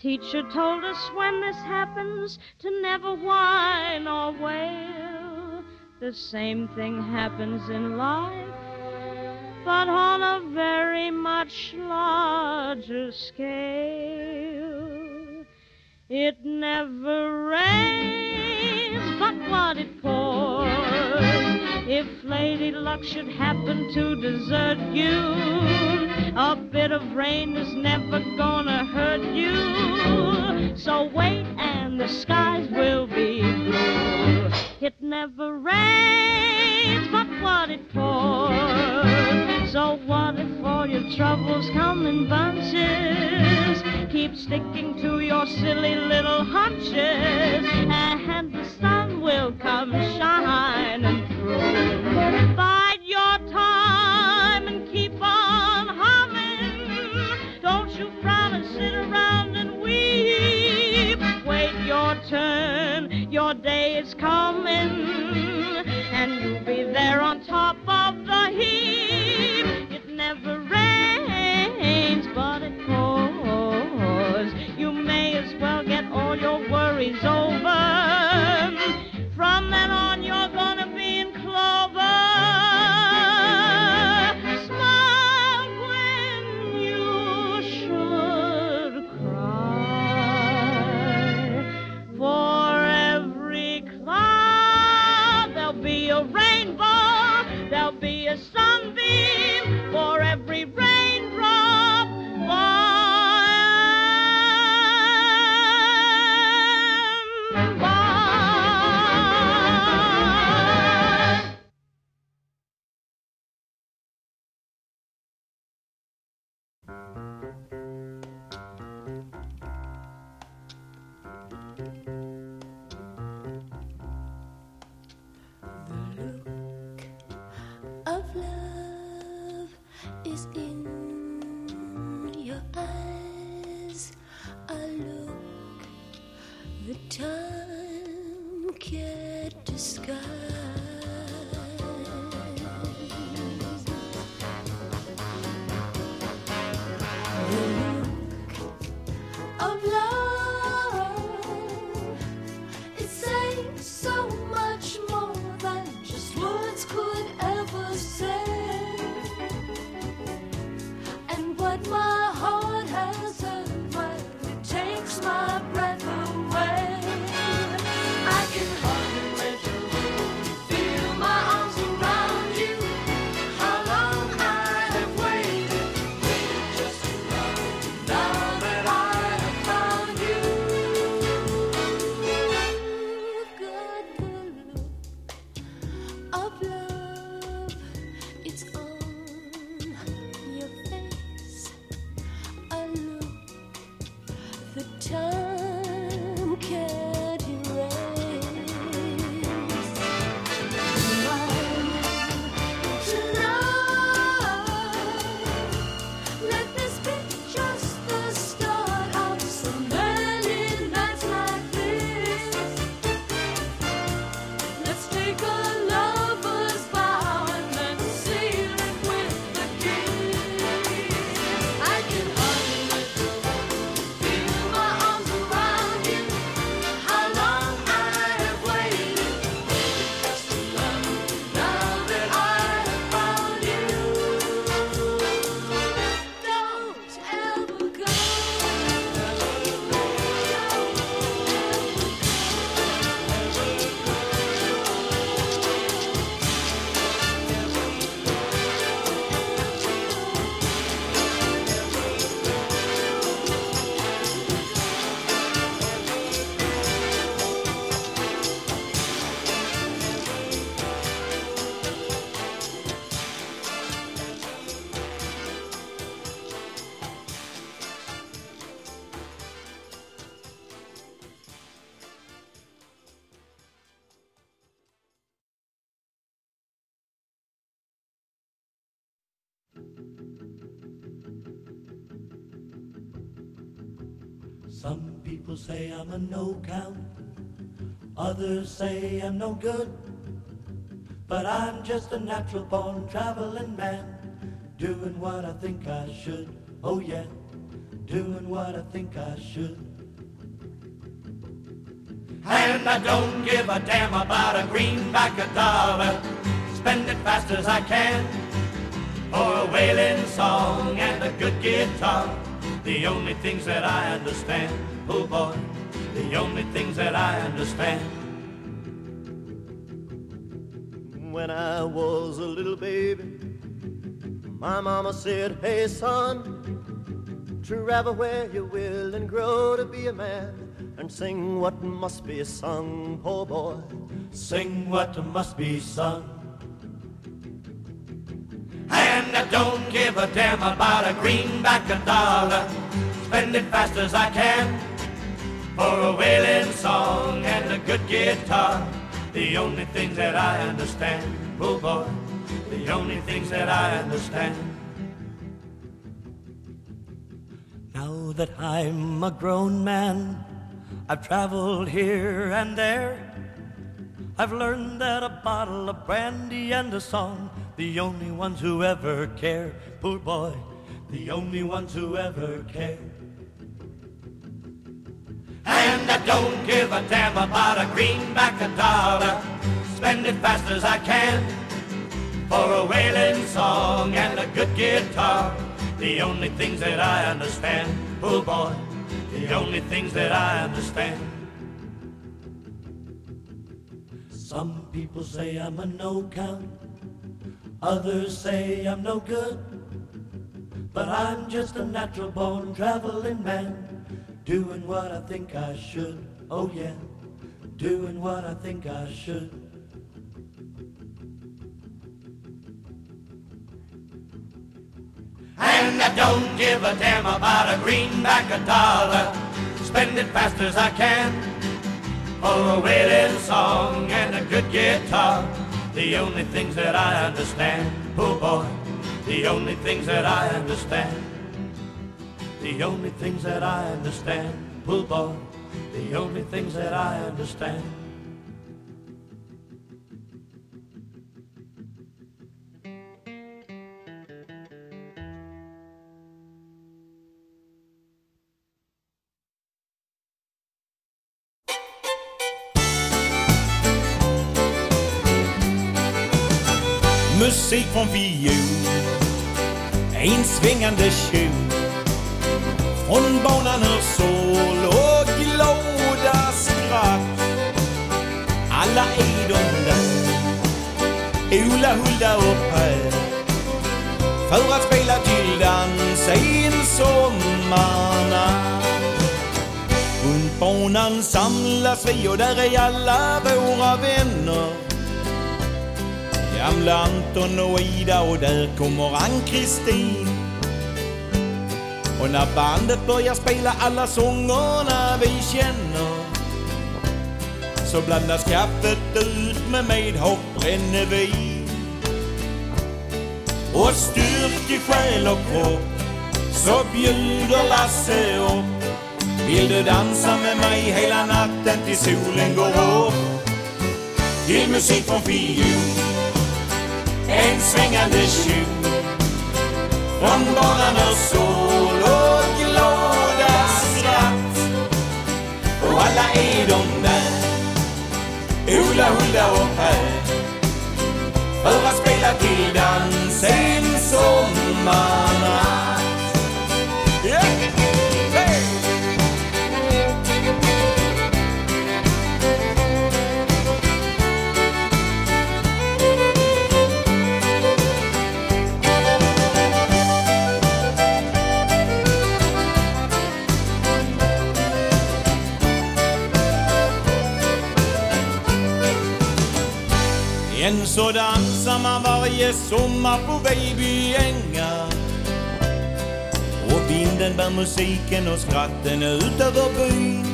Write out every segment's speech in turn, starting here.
Teacher told us when this happens to never whine or wail. The same thing happens in life, but on a very much larger scale. It never rains, but what it pours. If Lady Luck should happen to desert you, a bit of rain is never gonna hurt you. So wait and the skies will be blue. It never rains but what it pours. So what if all your troubles come in bunches? Keep sticking to your silly little hunches and Is old. Oh, Some people say I'm a no count, others say I'm no good. But I'm just a natural born traveling man, doing what I think I should. Oh yeah, doing what I think I should. And I don't give a damn about a greenback a dollar. Spend it fast as I can for a wailing song and a good guitar. The only things that I understand, oh boy, the only things that I understand. When I was a little baby, my mama said, Hey son, travel where you will and grow to be a man and sing what must be sung, poor boy. Sing what must be sung. Don't give a damn about a greenback a dollar. Spend it fast as I can for a wailing song and a good guitar. The only things that I understand, oh boy, the only things that I understand. Now that I'm a grown man, I've traveled here and there. I've learned that a bottle of brandy and a song, the only ones who ever care, poor boy, the only ones who ever care. And I don't give a damn about a greenback a dollar. Spend it fast as I can for a wailing song and a good guitar. The only things that I understand, poor boy, the only things that I understand. Some people say I'm a no count, others say I'm no good. But I'm just a natural born traveling man, doing what I think I should. Oh yeah, doing what I think I should. And I don't give a damn about a greenback a dollar. Spend it fast as I can for a wailing song and a good guitar. The only things that I understand, oh boy, the only things that I understand. The only things that I understand, oh boy, the only things that I understand. Musik från fiol En svängande kjol Från banan hörs sol och glada skratt. Alla är de där. Ola, Hulda och Per. För att spela till dans en sommarnatt. Runt banan samlas vi och där är alla våra vänner. Gamla Anton och Ida och där kommer Ann-Kristin. Och när bandet börjar spela alla sångerna vi känner Så blandas kaffet ut med medhopp brännevin Och styrk i själ och kropp så bjuder Lasse upp. Vill du dansa med mig hela natten till solen går upp? Till musik från fiol en svängande kjol Från banan och sol så dansar man varje sommar på Vejby ängar Och vinden bär musiken och skratten ut över byn.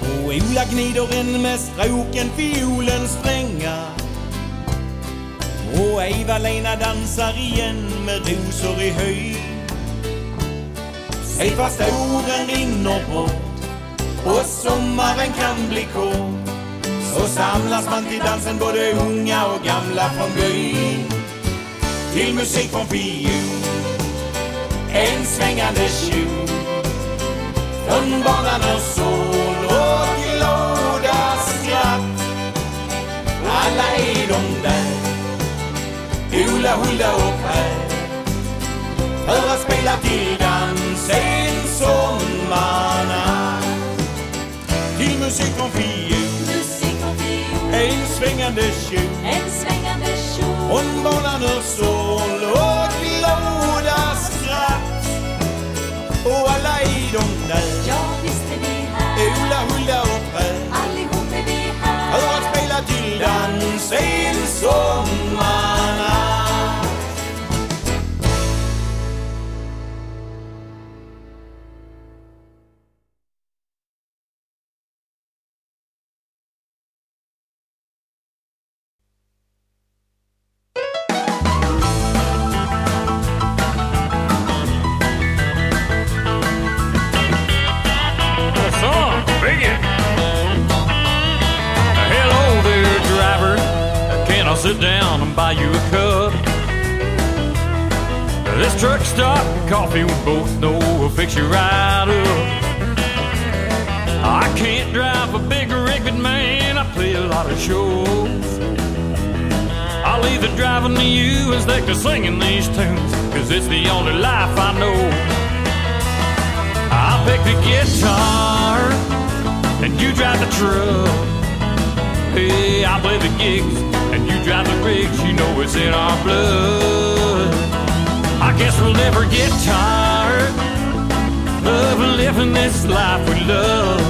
Och Ola gnider en med stråken fiolen spränga Och Eva-Lena dansar igen med rosor i höj. Säg fast åren rinner bort och sommaren kan bli kort så samlas man till dansen både unga och gamla från byn Till musik från fiol en svängande kjol Från banan och sol och glada skratt. Alla är de där Ola, Hulda och Per För att spela till dans en sommarnatt Till musik från fiol, en svängande kjol en svängande kjol Hon bollar ur sol och glada skratt. Och alla är de där. Ja, visst är vi här. Ola, Hulda och Per Allihop är vi här. För att spela till dans en sommarnatt truck stop coffee we both know will fix you right up. I can't drive a big rig, but man, I play a lot of shows. I'll leave the driving to you as they can singing these tunes, cause it's the only life I know. I'll pick the guitar and you drive the truck. Hey, I play the gigs and you drive the rigs. You know it's in our blood. Guess we'll never get tired of living this life we love.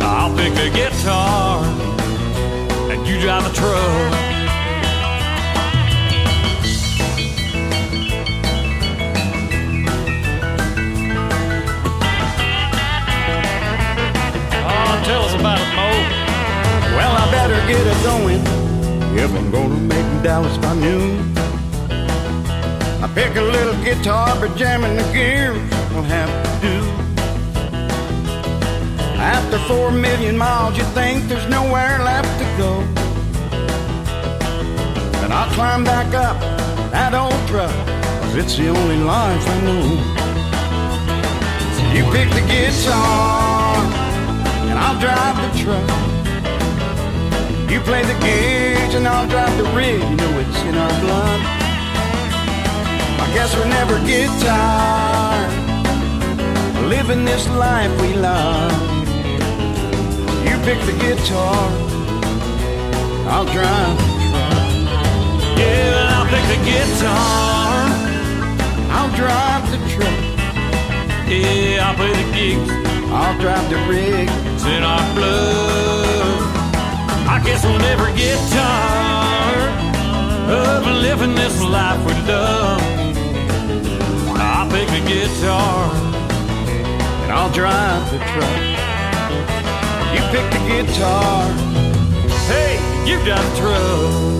I'll pick the guitar and you drive the truck. Oh, tell us about it, Mo. Well, I better get it going if I'm gonna make Dallas by noon. I pick a little guitar, but jamming the gears will have to do. After four million miles, you think there's nowhere left to go. But I'll climb back up that old truck, 'cause it's the only life I know. You pick the guitar, and I'll drive the truck. You play the gauge, and I'll drive the rig, you know it's in our blood. Guess we never get tired living this life we love. You pick the guitar, I'll drive. Yeah, I'll pick the guitar. I'll drive the truck, Yeah, I'll play the gigs. I'll drive the rig. It's in our blood. I guess we'll never get tired of living this life we love. Pick the guitar. and I'll drive the truck. You pick the guitar, Hey, you drive the truck.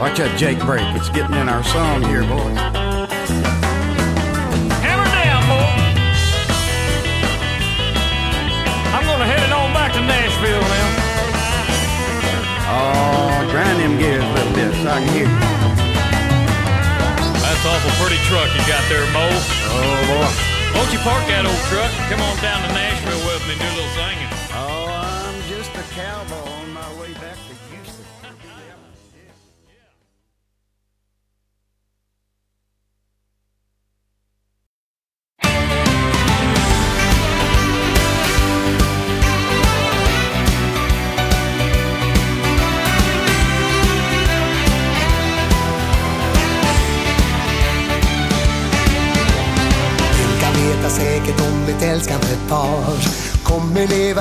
watch that Jake brake. It's getting in our song here, boys. To Nashville. Oh, grind them gears a little bit so I can hear you. That's awful pretty truck you got there, Mo. Oh, boy. Won't you park that old truck and come on down to Nashville with me and do a little singing?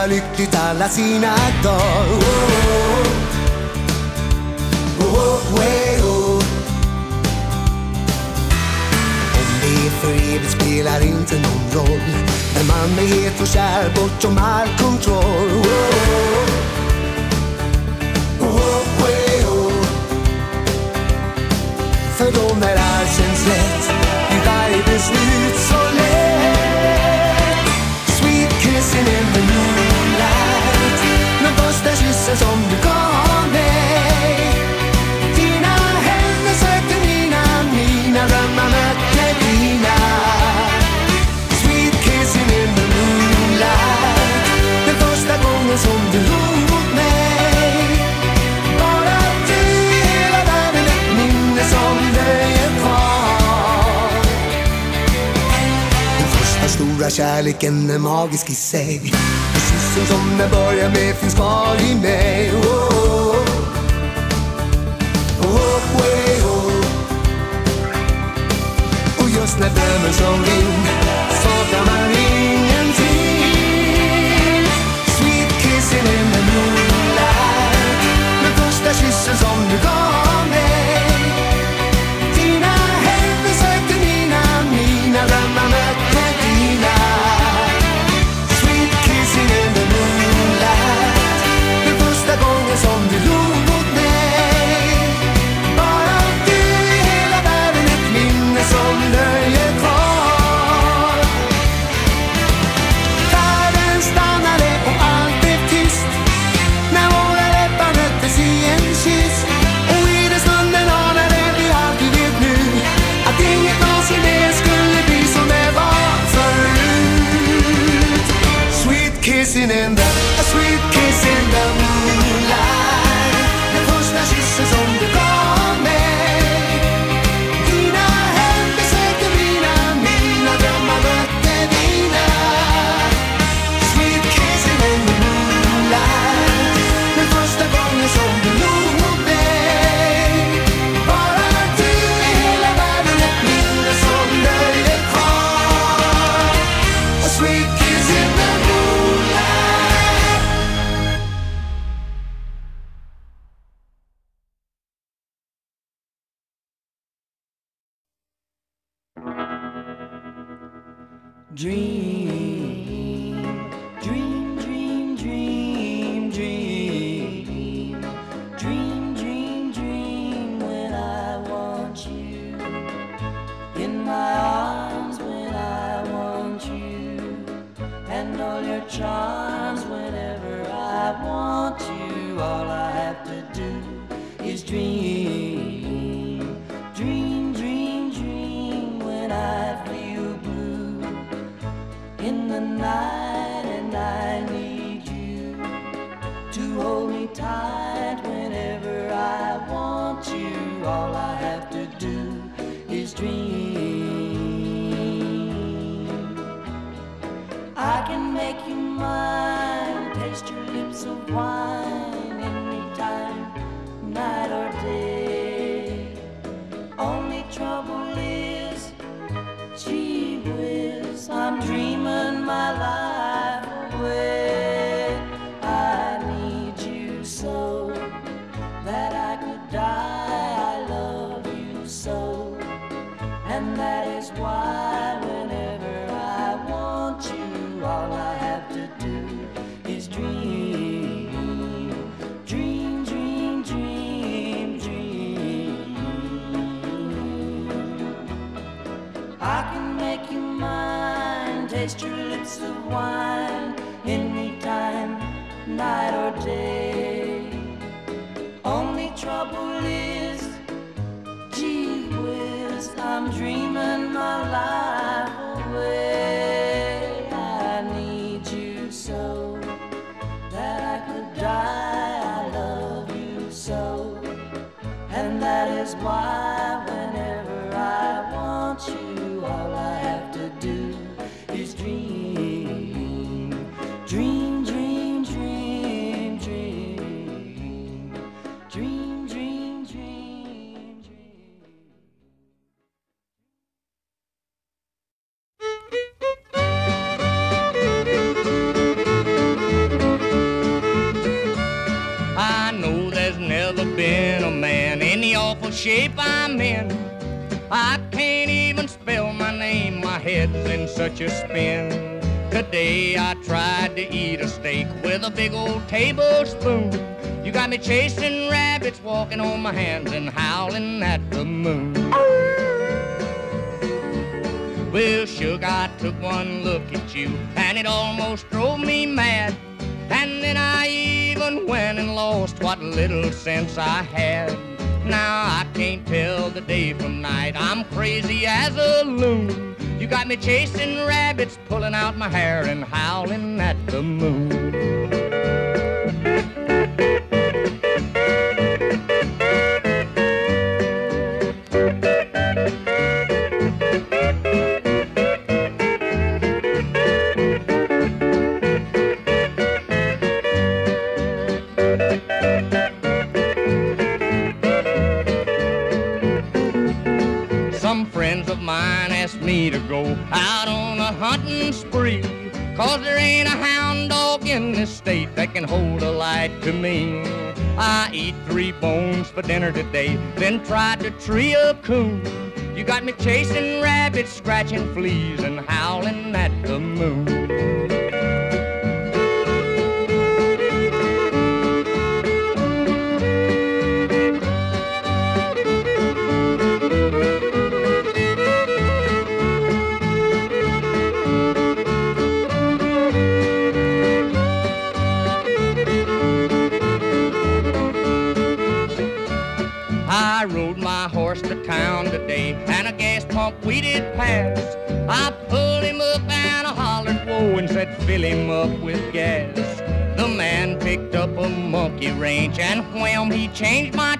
Var lyckligt alla sina dagar. Oh, oh, oh, oh, oh. Om det är för evigt spelar inte någon roll när man är het och kär bortom all kontroll. Oh, oh, kärleken är magisk i sig. Och kyssen som den börjar med finns kvar i mig. Oh, oh, oh. Oh, oh, oh. Och just när drömmen som vi dream, dream, dream, dream, dream, dream, dream, when I want you in my arms when I want you and all your charms whenever I want you. All I have to do is dream. Dreaming my life away. I need you so that I could die. I love you so, and that is why. Never been a man in the awful shape I'm in. I can't even spell my name, my head's in such a spin. Today I tried to eat a steak with a big old tablespoon. You got me chasing rabbits, walking on my hands and howling at the moon. Well, sugar, I took one look at you and it almost drove me mad. And then I even went and lost what little sense I had. Now I can't tell the day from night. I'm crazy as a loon. You got me chasing rabbits, pulling out my hair and howling at the moon. Hunting spree. Cause there ain't a hound dog in this state that can hold a light to me. I eat three bones for dinner today, then tried to tree a coon. You got me chasing rabbits, scratching fleas, and howling at the moon. Did pass. I pulled him up and I hollered whoa and said fill him up with gas. The man picked up a monkey wrench and wham he changed my